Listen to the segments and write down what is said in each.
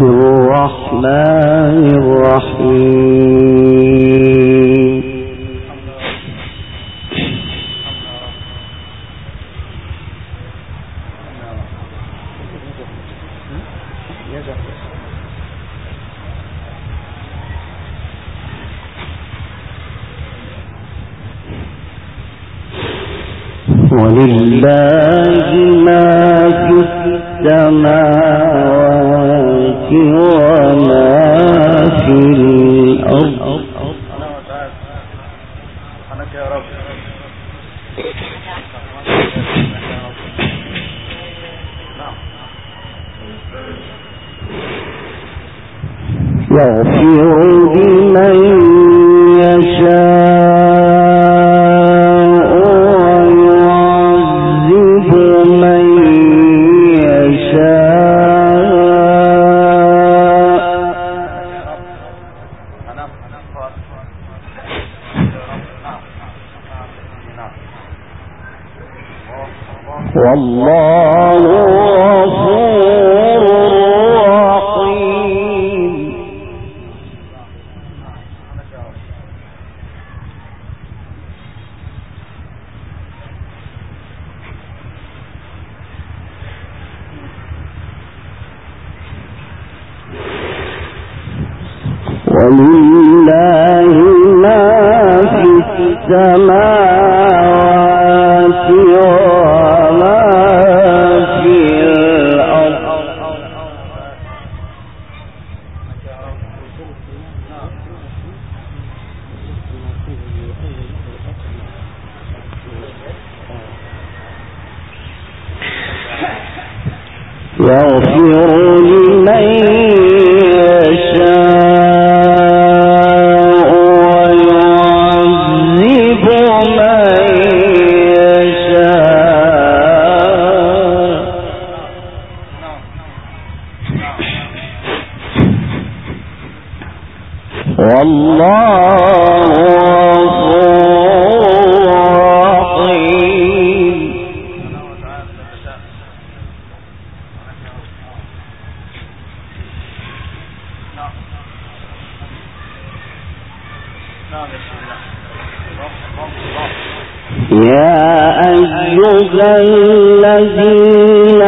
الرحمن يا أيها الذين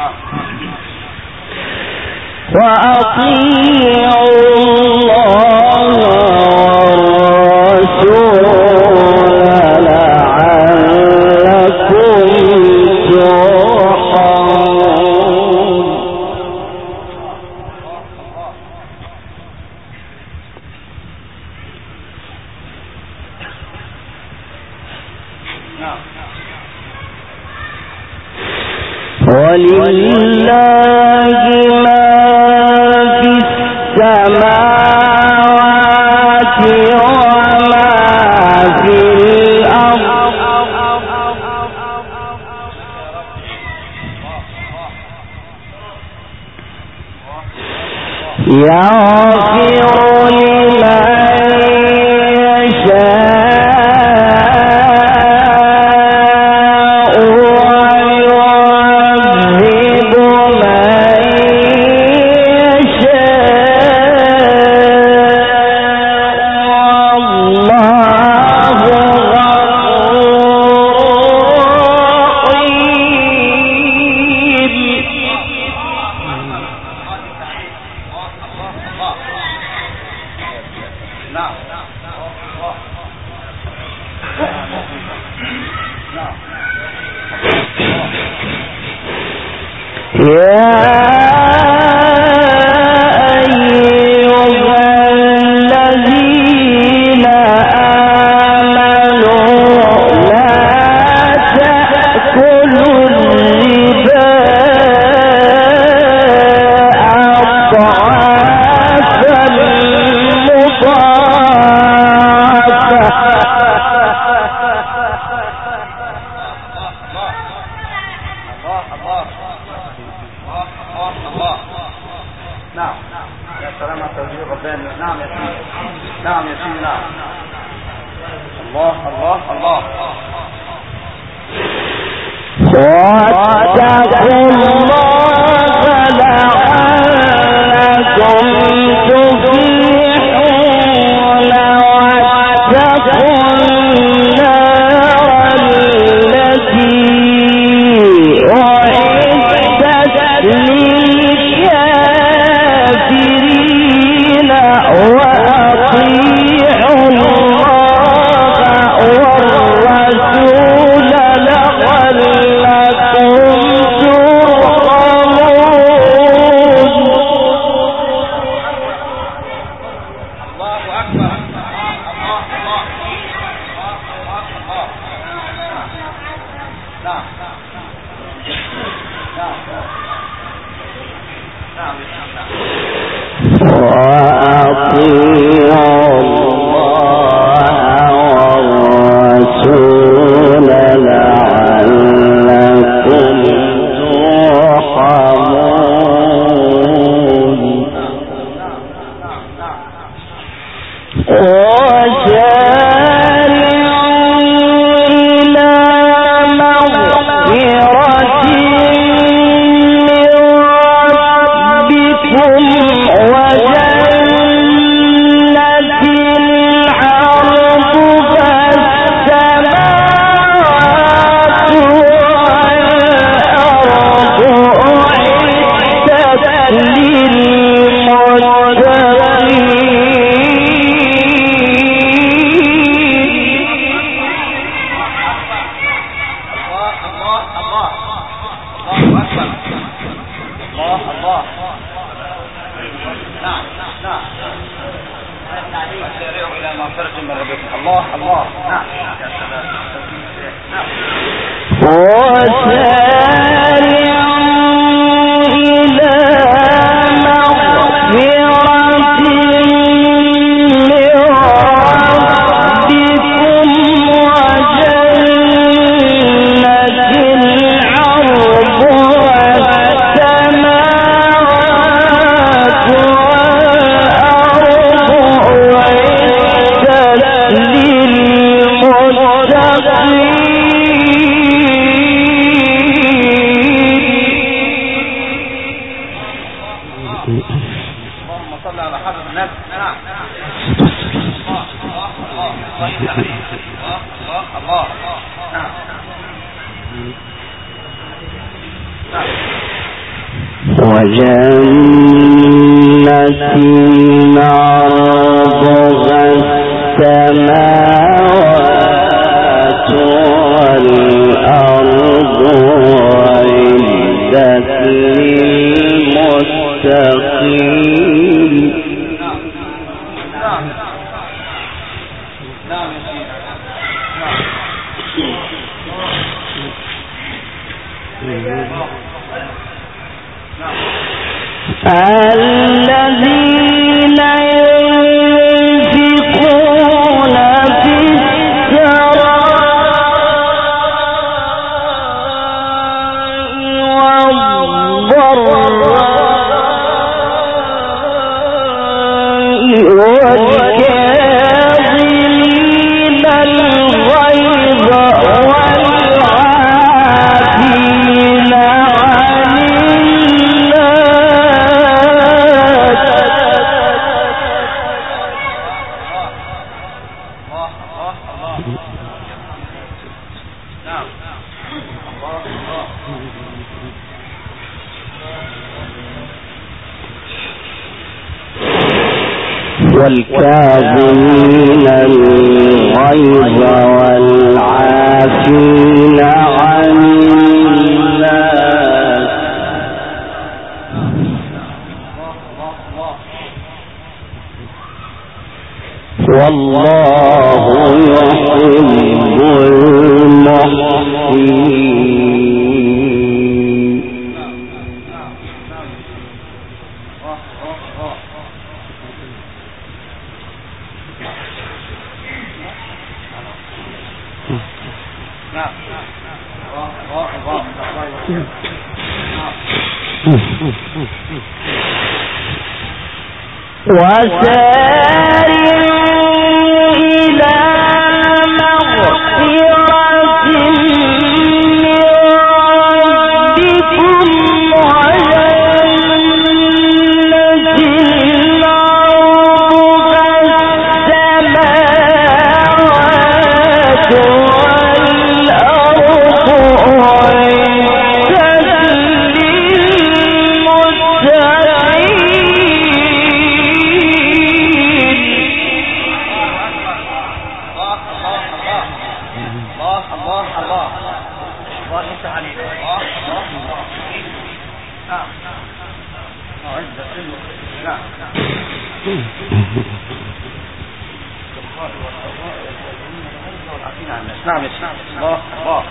نعم. وأطيعوا المستقيم والله يحب المحسنين. وسلم نعم الله الله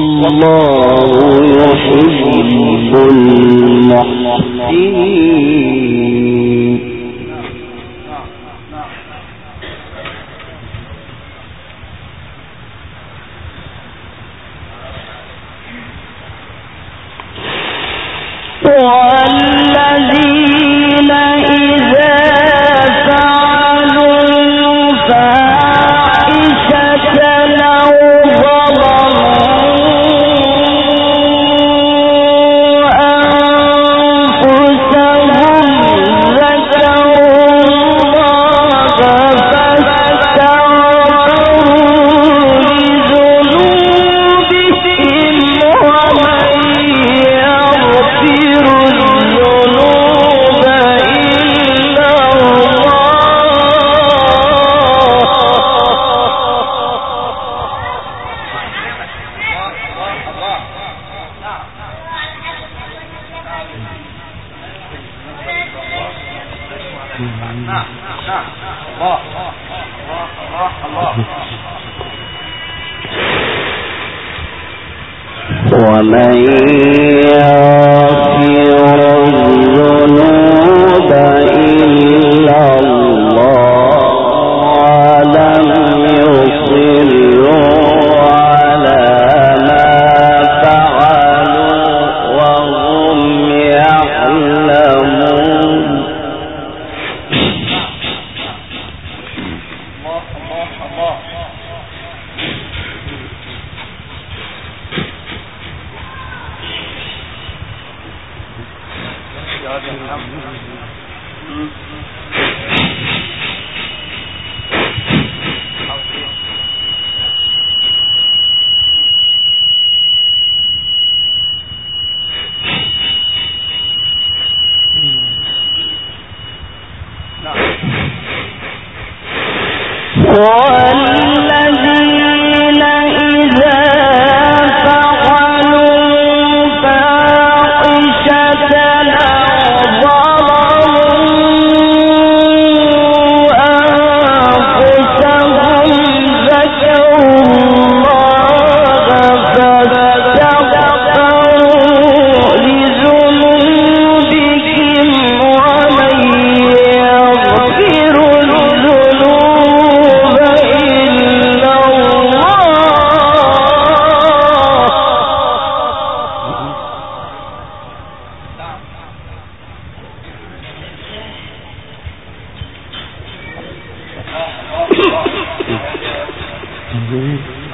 والله يحب المحسنين.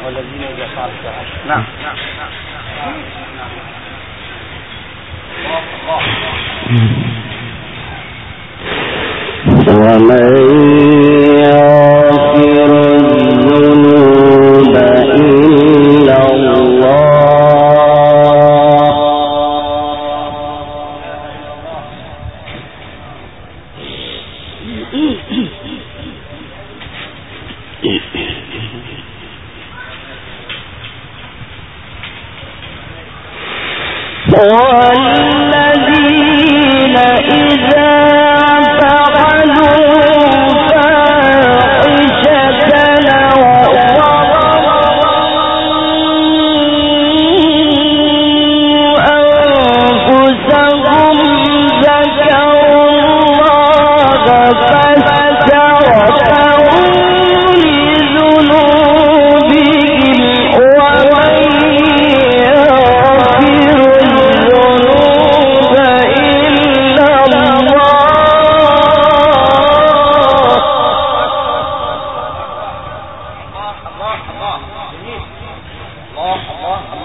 والذين إذا فعلوا فاحشة نعم نعم نعم ومن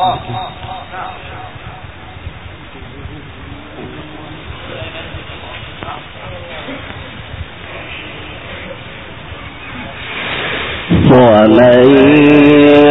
الله ومن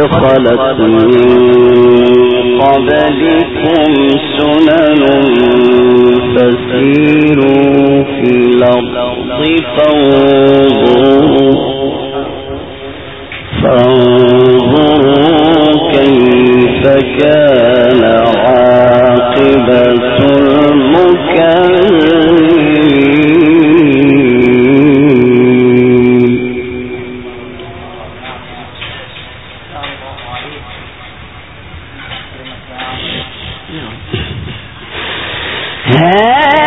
خلت من قبلكم سنن فسيروا في الأرض. فانظروا فانظروا كيف كان عاقبة المكلمين ہے۔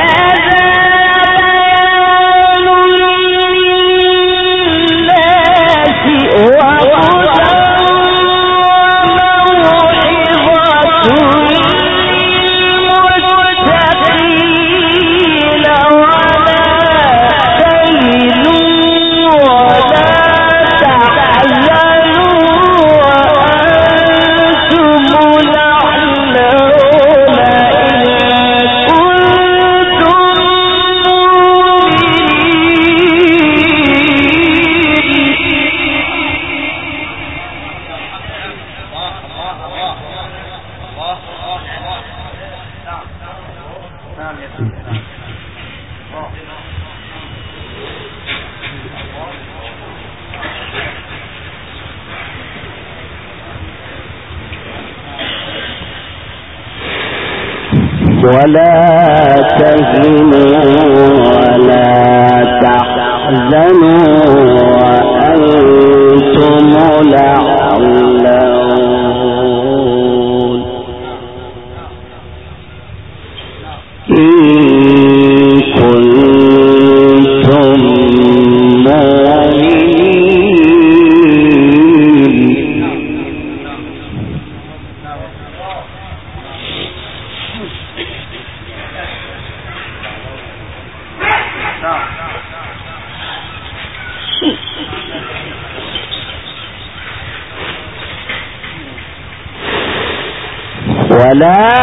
ولا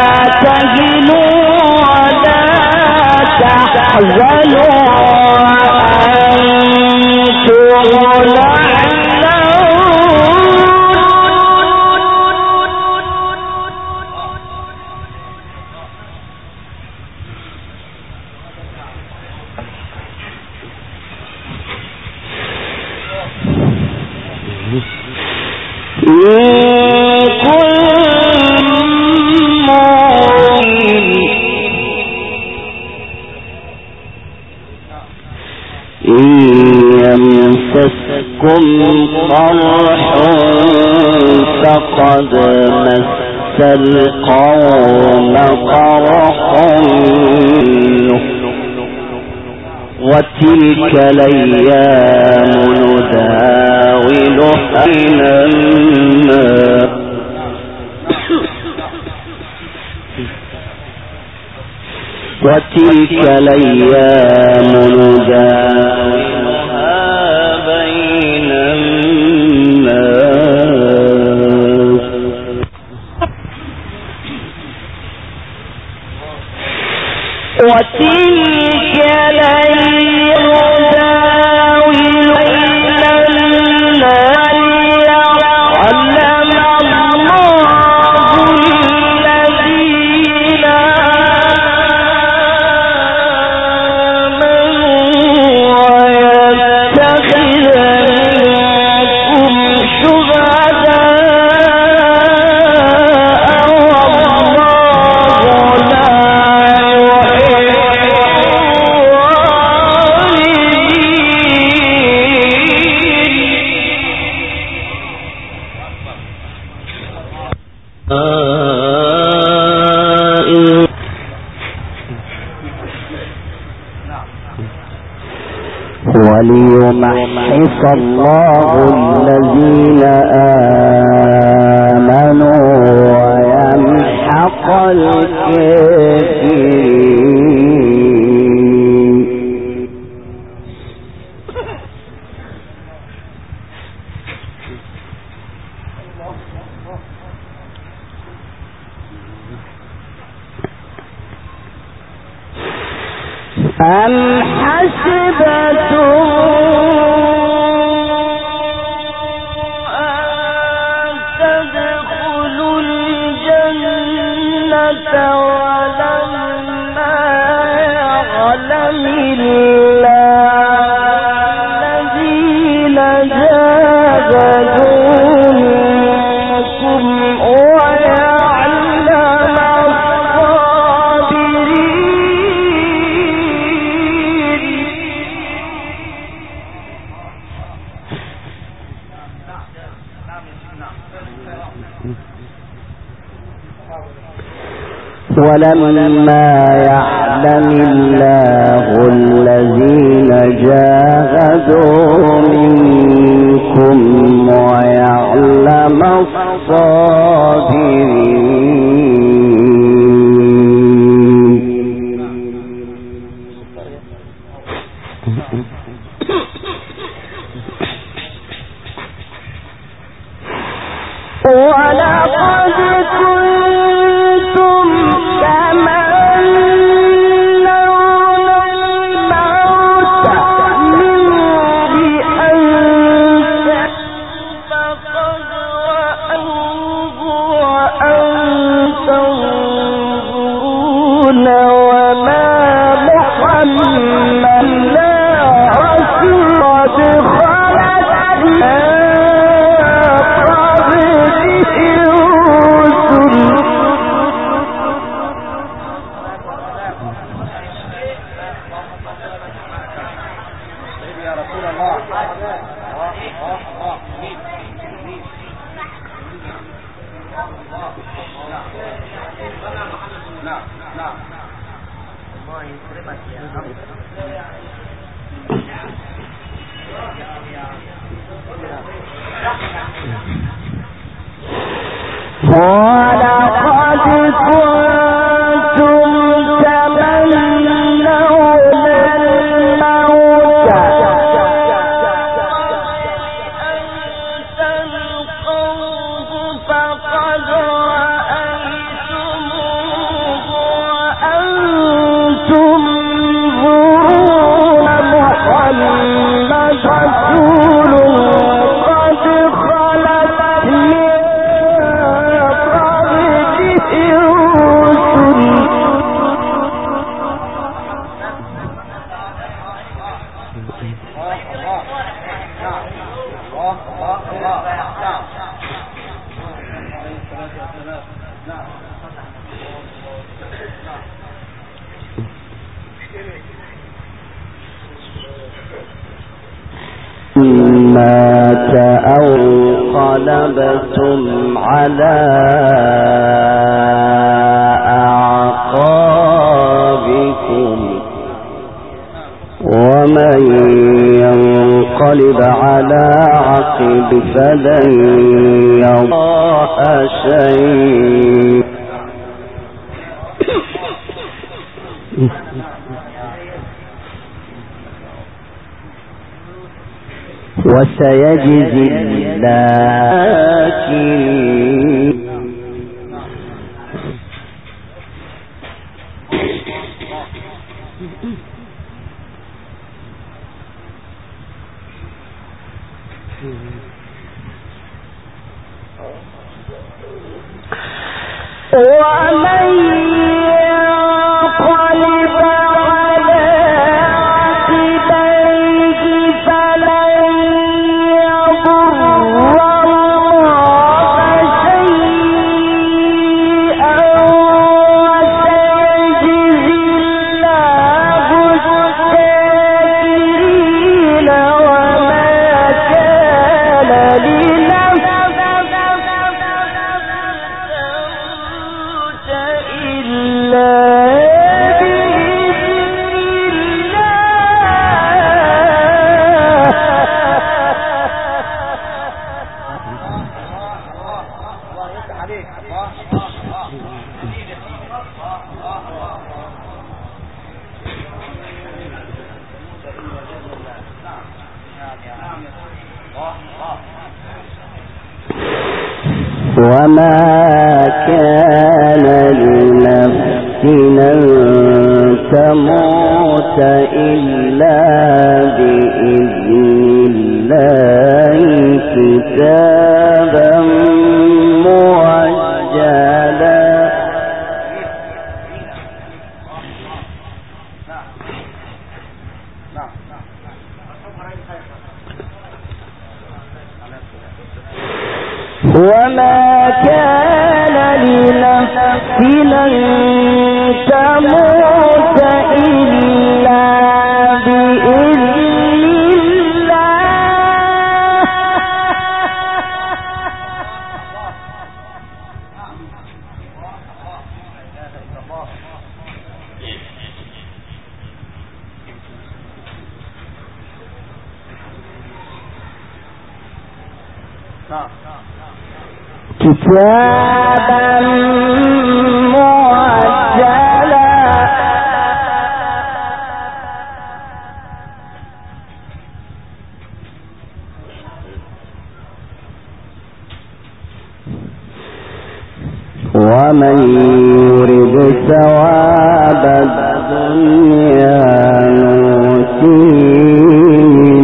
تلك الأيام نداولها بين الناس وتلك الأيام نداولها بين الناس وتلك الأيام الله الذين آمنوا ويمحق الكافرين فلما لن يراه شيء. وسيجزي اللاكين نفسنا تموت إلا بإذن الله كتابا مؤجلا. وما كان لنفس لن نعم. كتاب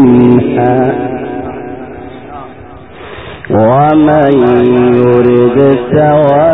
منها. ومن يرد سواء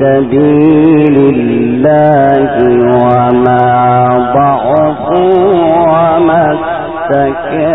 سبيل الله وما ضعفوا وما استكانوا.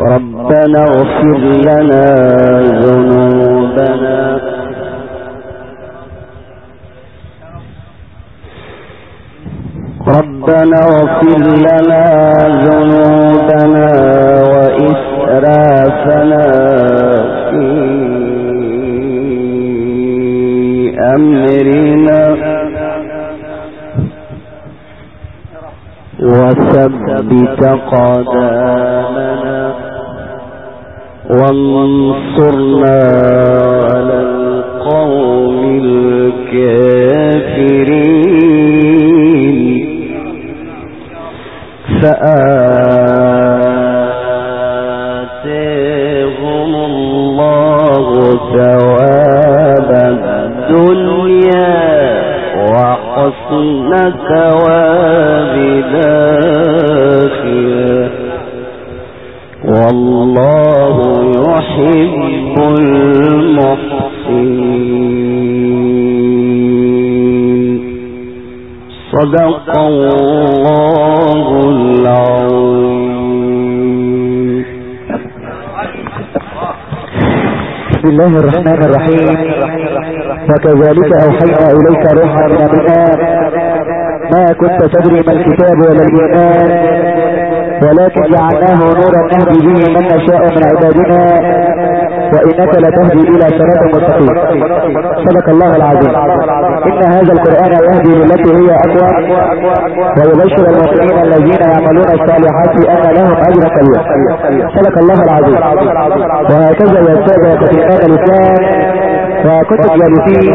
ربنا اغفر لنا ذنوبنا. ربنا اغفر لنا ذنوبنا وإسرافنا في أمرنا وثبت قدامنا. وانصرنا على القوم الكافرين. فآتيهم ثواب الدنيا وحسن ثواب الآخرة. والله يحب المحسنين. صدق الله العظيم. الله الرحمن الرحيم. وكذلك أوحينا إليك روحا من أمرنا ما كنت تدري ما الكتاب ولا الإيمان ولكن جعلناه نورا نهدي به من نشاء من عبادنا. وإنك لتهدي إلى صراط مستقيم. صدق الله العظيم. إن هذا القرآن يهدي للتي هي أقوى ويبشر المؤمنين الذين يعملون الصالحات أن لهم أجر كبير. صدق الله العظيم. وهكذا يا سادة في هذا الإسلام وكنتم جالسين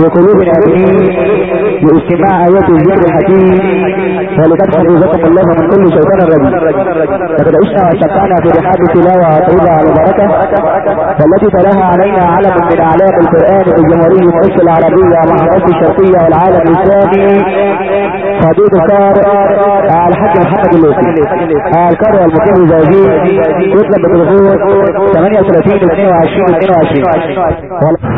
بقلوب آمنين باجتماع آيات الذكر الحكيم ولقد حفظكم الله من كل شيطان رجيم لقد عشنا واشتقنا في رحاب تلاوة طيبة وبركة والتي تلاها علينا علم من أعلام القرآن الجمهوري مصر العربية مع الشرقية والعالم الإسلامي. حدود الكار الحاج محمد اللوسي الكار والمقيم الزوجي يطلب بالتليفون 38 22 22